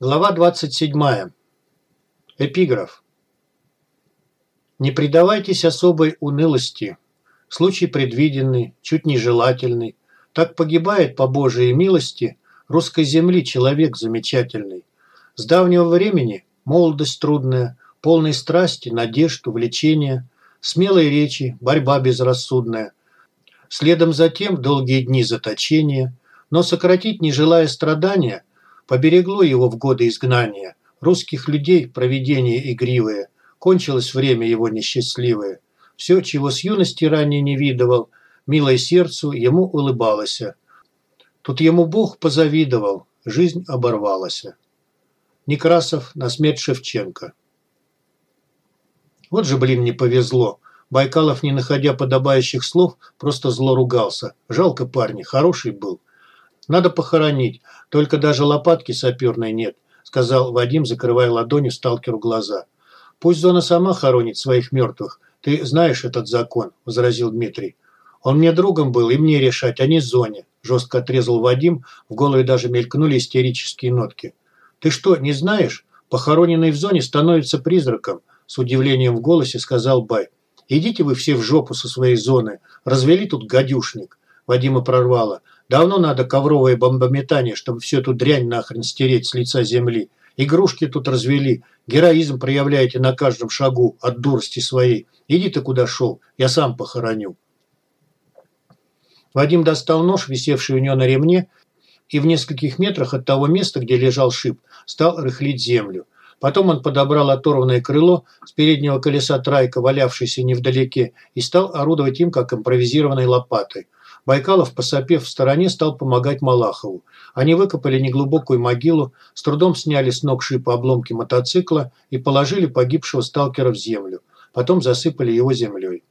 Глава 27. Эпиграф. Не предавайтесь особой унылости. Случай предвиденный, чуть нежелательный. Так погибает по Божией милости русской земли человек замечательный. С давнего времени молодость трудная, полной страсти, надежд, увлечения, смелой речи, борьба безрассудная. Следом за тем долгие дни заточения, но сократить, не желая страдания – Поберегло его в годы изгнания. Русских людей провидение игривое. Кончилось время его несчастливое. Все, чего с юности ранее не видывал, милое сердцу ему улыбалось. Тут ему Бог позавидовал, жизнь оборвалась. Некрасов на смерть Шевченко. Вот же, блин, не повезло. Байкалов, не находя подобающих слов, просто зло ругался. Жалко парня, хороший был. Надо похоронить, только даже лопатки саперной нет», – сказал Вадим, закрывая ладонью сталкеру глаза. «Пусть зона сама хоронит своих мертвых. Ты знаешь этот закон», – возразил Дмитрий. «Он мне другом был, и мне решать, а не зоне», – жестко отрезал Вадим, в голове даже мелькнули истерические нотки. «Ты что, не знаешь? Похороненный в зоне становится призраком», – с удивлением в голосе сказал Бай. «Идите вы все в жопу со своей зоны. Развели тут гадюшник». Вадима прорвало. Давно надо ковровое бомбометание, чтобы всю эту дрянь нахрен стереть с лица земли. Игрушки тут развели. Героизм проявляете на каждом шагу от дурости своей. Иди ты куда шел, я сам похороню. Вадим достал нож, висевший у него на ремне, и в нескольких метрах от того места, где лежал шип, стал рыхлить землю. Потом он подобрал оторванное крыло с переднего колеса трайка, валявшееся невдалеке, и стал орудовать им, как импровизированной лопатой. Байкалов, посопев в стороне, стал помогать Малахову. Они выкопали неглубокую могилу, с трудом сняли с ног шипа обломки мотоцикла и положили погибшего сталкера в землю. Потом засыпали его землей.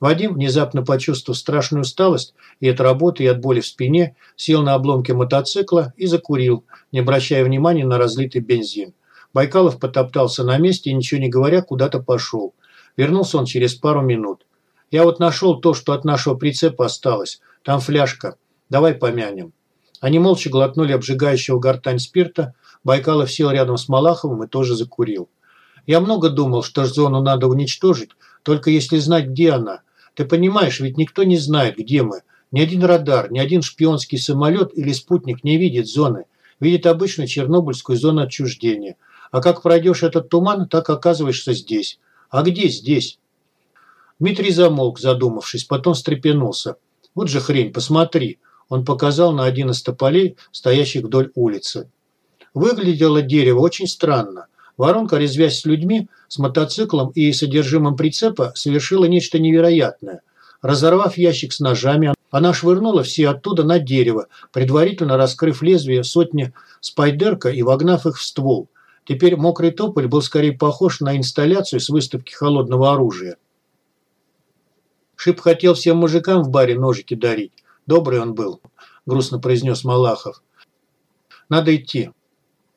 Вадим, внезапно почувствовав страшную усталость и от работы, и от боли в спине, сел на обломке мотоцикла и закурил, не обращая внимания на разлитый бензин. Байкалов потоптался на месте и, ничего не говоря, куда-то пошел. Вернулся он через пару минут. Я вот нашел то, что от нашего прицепа осталось. Там фляжка. Давай помянем». Они молча глотнули обжигающего гортань спирта. Байкалов сел рядом с Малаховым и тоже закурил. «Я много думал, что зону надо уничтожить, только если знать, где она. Ты понимаешь, ведь никто не знает, где мы. Ни один радар, ни один шпионский самолет или спутник не видит зоны. Видит обычно Чернобыльскую зону отчуждения. А как пройдешь этот туман, так оказываешься здесь. А где здесь? Дмитрий замолк, задумавшись, потом встрепенулся. «Вот же хрень, посмотри!» Он показал на один из тополей, стоящих вдоль улицы. Выглядело дерево очень странно. Воронка, резвясь с людьми, с мотоциклом и содержимым прицепа, совершила нечто невероятное. Разорвав ящик с ножами, она швырнула все оттуда на дерево, предварительно раскрыв лезвие сотни спайдерка и вогнав их в ствол. Теперь мокрый тополь был скорее похож на инсталляцию с выставки холодного оружия. Шип хотел всем мужикам в баре ножики дарить. Добрый он был, грустно произнес Малахов. Надо идти.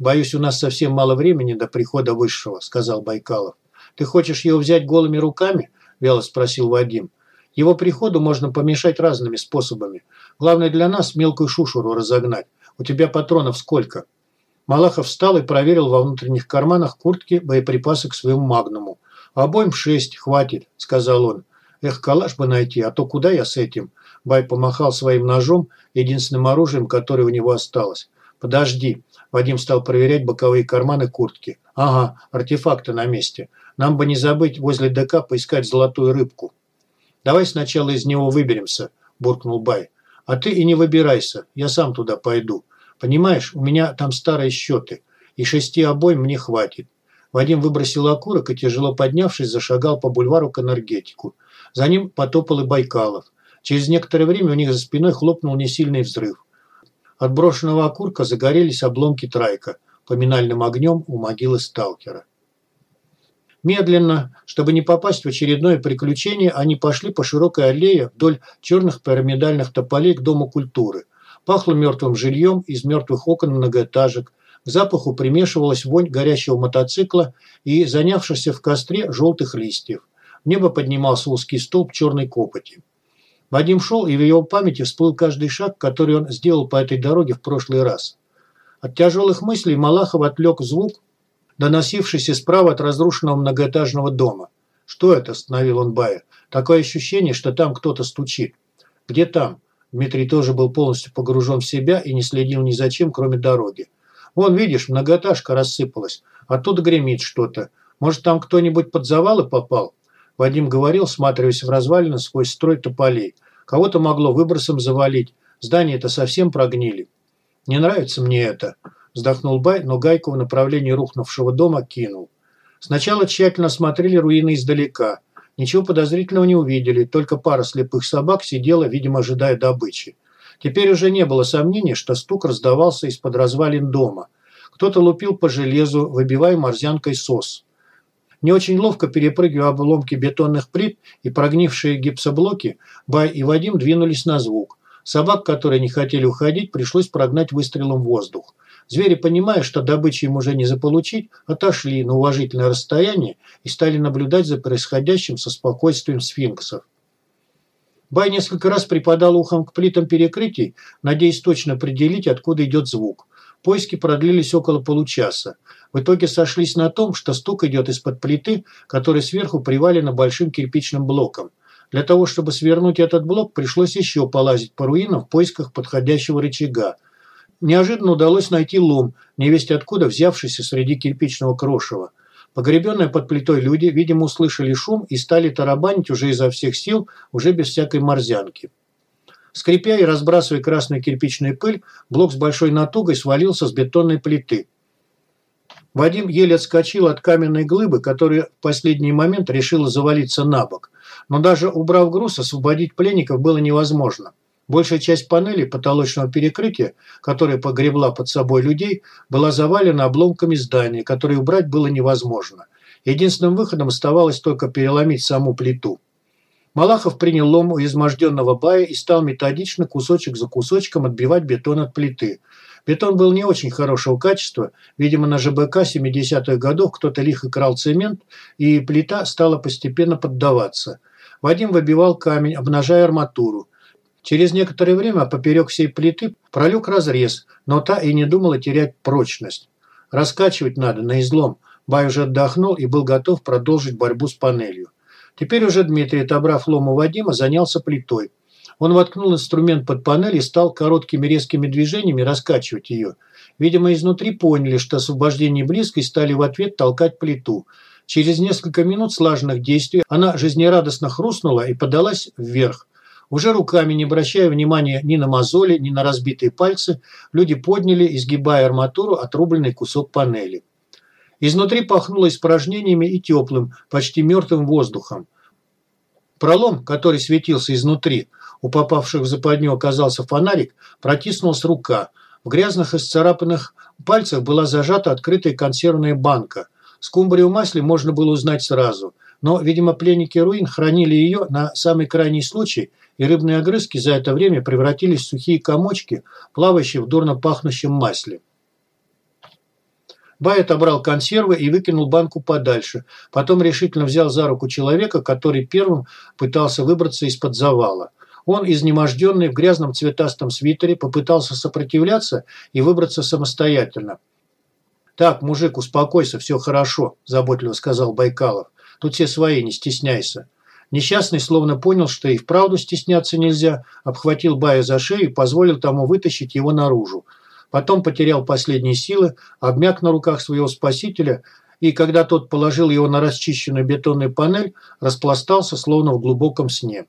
Боюсь, у нас совсем мало времени до прихода высшего, сказал Байкалов. Ты хочешь его взять голыми руками? Вяло спросил Вадим. Его приходу можно помешать разными способами. Главное для нас мелкую шушуру разогнать. У тебя патронов сколько? Малахов встал и проверил во внутренних карманах куртки боеприпасы к своему магнуму. «Обоим шесть, хватит», – сказал он. Эх, калаш бы найти, а то куда я с этим? Бай помахал своим ножом, единственным оружием, которое у него осталось. Подожди. Вадим стал проверять боковые карманы куртки. Ага, артефакты на месте. Нам бы не забыть возле ДК поискать золотую рыбку. Давай сначала из него выберемся, буркнул Бай. А ты и не выбирайся, я сам туда пойду. Понимаешь, у меня там старые счеты, и шести обоим мне хватит. Вадим выбросил окурок и, тяжело поднявшись, зашагал по бульвару к энергетику. За ним потопал и Байкалов. Через некоторое время у них за спиной хлопнул несильный взрыв. От брошенного окурка загорелись обломки трайка, поминальным огнем у могилы сталкера. Медленно, чтобы не попасть в очередное приключение, они пошли по широкой аллее вдоль черных пирамидальных тополей к Дому культуры. Пахло мертвым жильем из мертвых окон многоэтажек. К запаху примешивалась вонь горящего мотоцикла и занявшихся в костре желтых листьев. В небо поднимался узкий столб черной копоти. Вадим шел, и в его памяти всплыл каждый шаг, который он сделал по этой дороге в прошлый раз. От тяжелых мыслей Малахов отвлек звук, доносившийся справа от разрушенного многоэтажного дома. «Что это?» – остановил он Бая. «Такое ощущение, что там кто-то стучит». «Где там?» Дмитрий тоже был полностью погружен в себя и не следил ни за чем, кроме дороги. «Вон, видишь, многоэтажка рассыпалась. Оттуда гремит что-то. Может, там кто-нибудь под завалы попал?» Вадим говорил, сматриваясь в развалины сквозь строй тополей. «Кого-то могло выбросом завалить. Здания-то совсем прогнили». «Не нравится мне это», – вздохнул Бай, но гайку в направлении рухнувшего дома кинул. Сначала тщательно осмотрели руины издалека. Ничего подозрительного не увидели, только пара слепых собак сидела, видимо, ожидая добычи. Теперь уже не было сомнений, что стук раздавался из-под развалин дома. Кто-то лупил по железу, выбивая морзянкой сос. Не очень ловко перепрыгивая обломки бетонных плит и прогнившие гипсоблоки, Бай и Вадим двинулись на звук. Собак, которые не хотели уходить, пришлось прогнать выстрелом в воздух. Звери, понимая, что добычи им уже не заполучить, отошли на уважительное расстояние и стали наблюдать за происходящим со спокойствием сфинксов. Бай несколько раз припадал ухом к плитам перекрытий, надеясь точно определить, откуда идет звук. Поиски продлились около получаса. В итоге сошлись на том, что стук идет из-под плиты, которая сверху привалена большим кирпичным блоком. Для того, чтобы свернуть этот блок, пришлось еще полазить по руинам в поисках подходящего рычага. Неожиданно удалось найти лом, невесть откуда взявшийся среди кирпичного крошева. Погребенные под плитой люди, видимо, услышали шум и стали тарабанить уже изо всех сил, уже без всякой морзянки. Скрипя и разбрасывая красную кирпичную пыль, блок с большой натугой свалился с бетонной плиты. Вадим еле отскочил от каменной глыбы, которая в последний момент решила завалиться на бок. Но даже убрав груз, освободить пленников было невозможно. Большая часть панели потолочного перекрытия, которая погребла под собой людей, была завалена обломками здания, которые убрать было невозможно. Единственным выходом оставалось только переломить саму плиту. Малахов принял лом у изможденного бая и стал методично, кусочек за кусочком, отбивать бетон от плиты. Бетон был не очень хорошего качества. Видимо, на ЖБК 70-х годов кто-то лихо крал цемент, и плита стала постепенно поддаваться. Вадим выбивал камень, обнажая арматуру. Через некоторое время поперек всей плиты пролег разрез, но та и не думала терять прочность. Раскачивать надо на излом. Бай уже отдохнул и был готов продолжить борьбу с панелью. Теперь уже Дмитрий, отобрав лом у Вадима, занялся плитой. Он воткнул инструмент под панель и стал короткими резкими движениями раскачивать ее. Видимо, изнутри поняли, что освобождение близко и стали в ответ толкать плиту. Через несколько минут слаженных действий она жизнерадостно хрустнула и подалась вверх. Уже руками, не обращая внимания ни на мозоли, ни на разбитые пальцы, люди подняли, изгибая арматуру, отрубленный кусок панели. Изнутри пахнуло испражнениями и теплым, почти мертвым воздухом. Пролом, который светился изнутри, у попавших в западню оказался фонарик, протиснулась рука. В грязных и сцарапанных пальцах была зажата открытая консервная банка. Скумбрию в масле можно было узнать сразу. Но, видимо, пленники руин хранили ее на самый крайний случай – и рыбные огрызки за это время превратились в сухие комочки, плавающие в дурно пахнущем масле. Бай отобрал консервы и выкинул банку подальше. Потом решительно взял за руку человека, который первым пытался выбраться из-под завала. Он, изнеможденный в грязном цветастом свитере, попытался сопротивляться и выбраться самостоятельно. «Так, мужик, успокойся, все хорошо», – заботливо сказал Байкалов. «Тут все свои, не стесняйся». Несчастный словно понял, что и вправду стесняться нельзя, обхватил Бая за шею и позволил тому вытащить его наружу. Потом потерял последние силы, обмяк на руках своего спасителя и, когда тот положил его на расчищенную бетонную панель, распластался, словно в глубоком сне.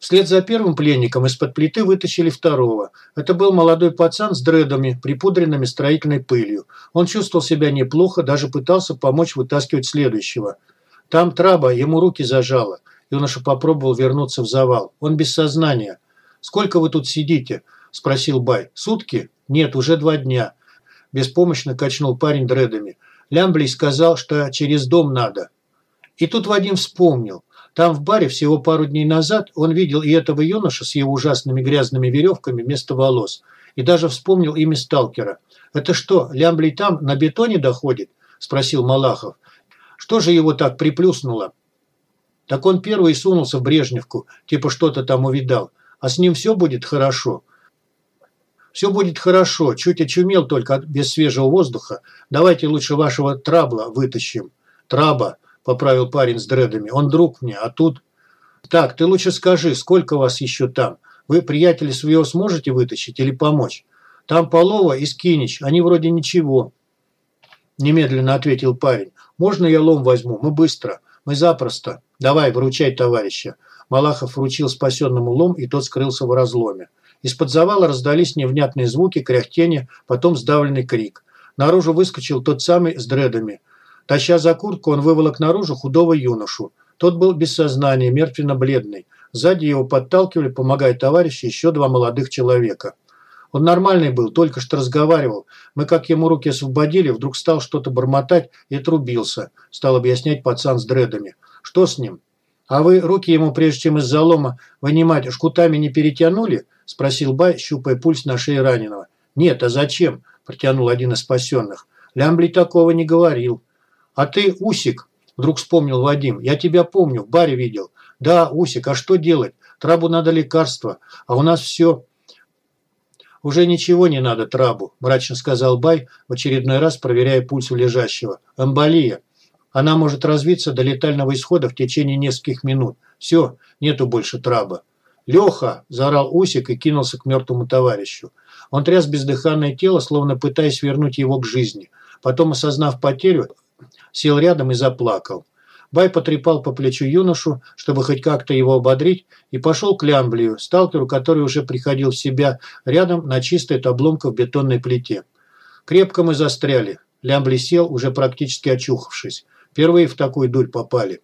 Вслед за первым пленником из-под плиты вытащили второго. Это был молодой пацан с дредами, припудренными строительной пылью. Он чувствовал себя неплохо, даже пытался помочь вытаскивать следующего – там траба, ему руки зажало. Юноша попробовал вернуться в завал. Он без сознания. «Сколько вы тут сидите?» – спросил Бай. «Сутки?» «Нет, уже два дня». Беспомощно качнул парень дредами. Лямблей сказал, что через дом надо. И тут Вадим вспомнил. Там в баре всего пару дней назад он видел и этого юноша с его ужасными грязными веревками вместо волос. И даже вспомнил имя сталкера. «Это что, Лямблей там на бетоне доходит?» – спросил Малахов. Что же его так приплюснуло? Так он первый сунулся в Брежневку, типа что-то там увидал. А с ним все будет хорошо. Все будет хорошо, чуть очумел только без свежего воздуха. Давайте лучше вашего трабла вытащим. Траба, поправил парень с дредами, он друг мне, а тут... Так, ты лучше скажи, сколько вас еще там? Вы приятеля своего сможете вытащить или помочь? Там Полова и Скинич, они вроде ничего. Немедленно ответил парень. Можно я лом возьму? Мы быстро. Мы запросто. Давай, выручай товарища. Малахов вручил спасенному лом, и тот скрылся в разломе. Из-под завала раздались невнятные звуки, кряхтение, потом сдавленный крик. Наружу выскочил тот самый с дредами. Таща за куртку, он выволок наружу худого юношу. Тот был без сознания, мертвенно-бледный. Сзади его подталкивали, помогая товарищи, еще два молодых человека. Он нормальный был, только что разговаривал. Мы, как ему руки освободили, вдруг стал что-то бормотать и отрубился. Стал объяснять пацан с дредами. Что с ним? А вы руки ему, прежде чем из залома вынимать, жгутами не перетянули? Спросил Бай, щупая пульс на шее раненого. Нет, а зачем? Протянул один из спасенных. Лямбли такого не говорил. А ты, Усик, вдруг вспомнил Вадим. Я тебя помню, в баре видел. Да, Усик, а что делать? Трабу надо лекарство. А у нас все... «Уже ничего не надо Трабу», – мрачно сказал Бай, в очередной раз проверяя пульс у лежащего. «Эмболия. Она может развиться до летального исхода в течение нескольких минут. Все, нету больше траба. «Леха!» – заорал Усик и кинулся к мертвому товарищу. Он тряс бездыханное тело, словно пытаясь вернуть его к жизни. Потом, осознав потерю, сел рядом и заплакал. Бай потрепал по плечу юношу, чтобы хоть как-то его ободрить, и пошел к Лямблию, сталкеру, который уже приходил в себя рядом на чистой от обломков бетонной плите. Крепко мы застряли. Лямбли сел, уже практически очухавшись. Впервые в такую дурь попали.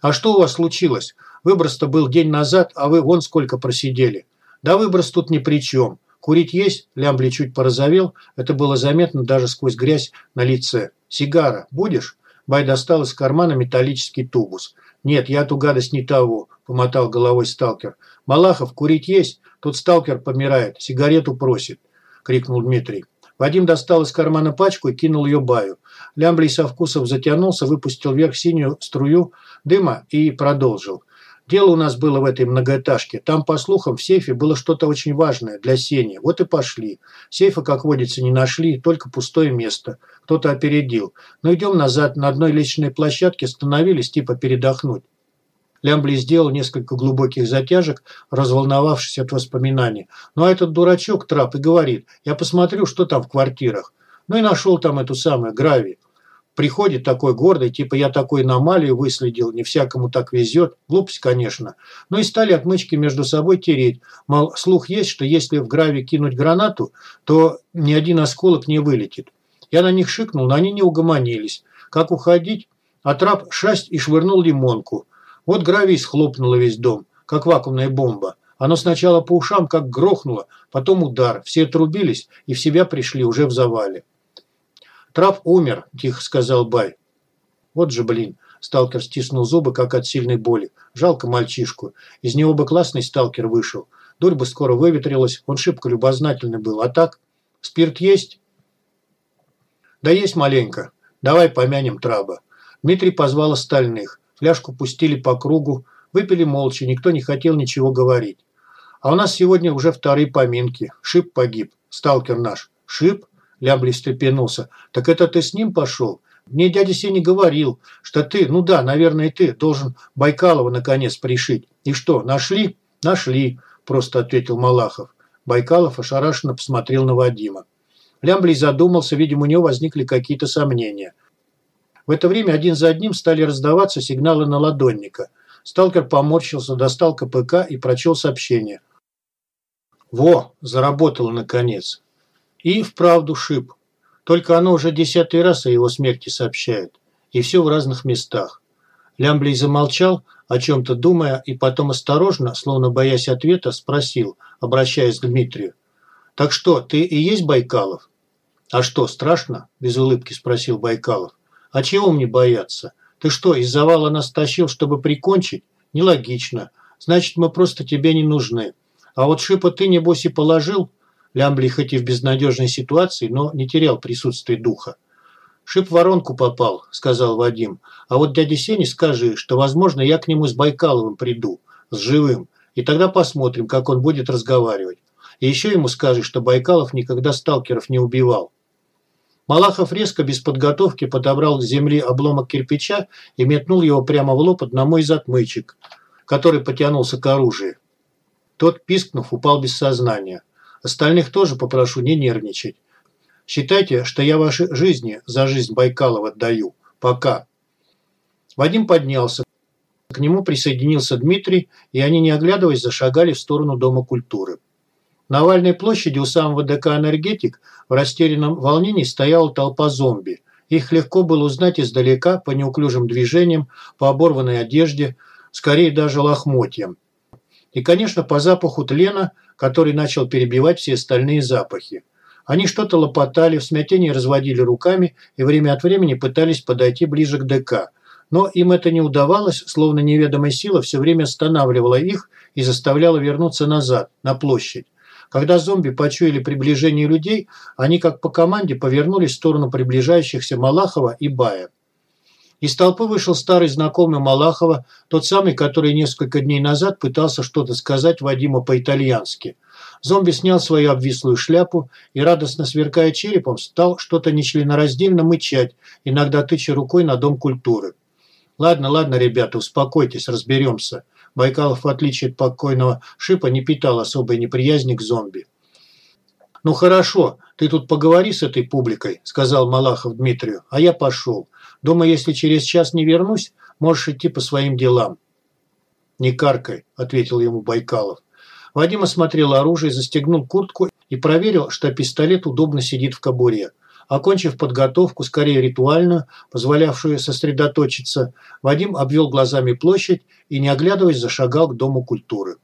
«А что у вас случилось? Выброс-то был день назад, а вы вон сколько просидели. Да выброс тут ни при чем. Курить есть?» Лямбли чуть порозовел. Это было заметно даже сквозь грязь на лице. «Сигара. Будешь?» Бай достал из кармана металлический тубус. «Нет, я ту гадость не того», – помотал головой сталкер. «Малахов, курить есть? Тут сталкер помирает. Сигарету просит», – крикнул Дмитрий. Вадим достал из кармана пачку и кинул ее Баю. Лямблей со вкусом затянулся, выпустил вверх синюю струю дыма и продолжил. Дело у нас было в этой многоэтажке. Там, по слухам, в сейфе было что-то очень важное для Сени. Вот и пошли. Сейфа, как водится, не нашли, только пустое место. Кто-то опередил. Но идем назад, на одной личной площадке остановились, типа передохнуть. Лямбли сделал несколько глубоких затяжек, разволновавшись от воспоминаний. Ну а этот дурачок трап и говорит, я посмотрю, что там в квартирах. Ну и нашел там эту самую Грави. Приходит такой гордый, типа я такой аномалию выследил, не всякому так везет. Глупость, конечно. Ну и стали отмычки между собой тереть. Мол, слух есть, что если в Грави кинуть гранату, то ни один осколок не вылетит. Я на них шикнул, но они не угомонились. Как уходить? А трап шасть и швырнул лимонку. Вот гравий схлопнуло весь дом, как вакуумная бомба. Оно сначала по ушам как грохнуло, потом удар. Все отрубились и в себя пришли уже в завале. «Трап умер», – тихо сказал Бай. «Вот же, блин!» – сталкер стиснул зубы, как от сильной боли. «Жалко мальчишку. Из него бы классный сталкер вышел. Дурь бы скоро выветрилась, он шибко любознательный был. А так? Спирт есть?» «Да есть маленько. Давай помянем Траба». Дмитрий позвал остальных. Фляжку пустили по кругу, выпили молча, никто не хотел ничего говорить. А у нас сегодня уже вторые поминки. Шип погиб, сталкер наш. Шип? Лямбли встрепенулся. Так это ты с ним пошел? Мне дядя Сеня говорил, что ты, ну да, наверное, ты должен Байкалова наконец пришить. И что, нашли? Нашли, просто ответил Малахов. Байкалов ошарашенно посмотрел на Вадима. Лямблий задумался, видимо, у него возникли какие-то сомнения. В это время один за одним стали раздаваться сигналы на ладонника. Сталкер поморщился, достал КПК и прочел сообщение. «Во, заработало наконец!» И вправду шип. Только оно уже десятый раз о его смерти сообщает. И все в разных местах. Лямблей замолчал, о чем-то думая, и потом осторожно, словно боясь ответа, спросил, обращаясь к Дмитрию. «Так что, ты и есть Байкалов?» «А что, страшно?» – без улыбки спросил Байкалов. А чего мне бояться? Ты что, из завала нас тащил, чтобы прикончить? Нелогично. Значит, мы просто тебе не нужны. А вот шипа ты, небось, и положил? Лямбли хоть и в безнадежной ситуации, но не терял присутствие духа. «Шип в воронку попал», – сказал Вадим. «А вот дяде Сене скажи, что, возможно, я к нему с Байкаловым приду. С живым. И тогда посмотрим, как он будет разговаривать. И еще ему скажи, что Байкалов никогда сталкеров не убивал. Малахов резко, без подготовки, подобрал с земли обломок кирпича и метнул его прямо в лоб одному из отмычек, который потянулся к оружию. Тот, пискнув, упал без сознания. Остальных тоже попрошу не нервничать. Считайте, что я ваши жизни за жизнь Байкалова отдаю. Пока. Вадим поднялся. К нему присоединился Дмитрий, и они, не оглядываясь, зашагали в сторону Дома культуры. На овальной площади у самого ДК «Энергетик» в растерянном волнении стояла толпа зомби. Их легко было узнать издалека по неуклюжим движениям, по оборванной одежде, скорее даже лохмотьям. И, конечно, по запаху тлена, который начал перебивать все остальные запахи. Они что-то лопотали, в смятении разводили руками и время от времени пытались подойти ближе к ДК. Но им это не удавалось, словно неведомая сила все время останавливала их и заставляла вернуться назад, на площадь. Когда зомби почуяли приближение людей, они как по команде повернулись в сторону приближающихся Малахова и Бая. Из толпы вышел старый знакомый Малахова, тот самый, который несколько дней назад пытался что-то сказать Вадиму по-итальянски. Зомби снял свою обвислую шляпу и, радостно сверкая черепом, стал что-то нечленораздельно мычать, иногда тыча рукой на Дом культуры. «Ладно, ладно, ребята, успокойтесь, разберемся. Байкалов, в отличие от покойного Шипа, не питал особой неприязни к зомби. «Ну хорошо, ты тут поговори с этой публикой», – сказал Малахов Дмитрию, – «а я пошел. Думаю, если через час не вернусь, можешь идти по своим делам». «Не каркай», – ответил ему Байкалов. Вадим осмотрел оружие, застегнул куртку и проверил, что пистолет удобно сидит в кобуре. Окончив подготовку, скорее ритуальную, позволявшую сосредоточиться, Вадим обвел глазами площадь и, не оглядываясь, зашагал к Дому культуры.